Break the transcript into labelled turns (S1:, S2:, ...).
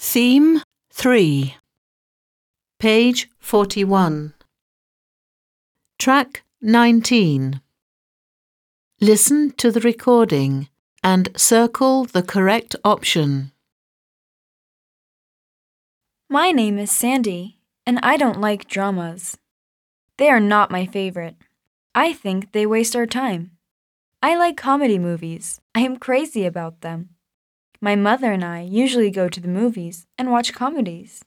S1: Theme 3 Page 41 Track 19 Listen to the recording and circle the correct option.
S2: My name is Sandy, and I don't like dramas. They are not my favorite. I think they waste our time. I like comedy movies. I am crazy about them. My mother and I usually go to the movies and watch comedies.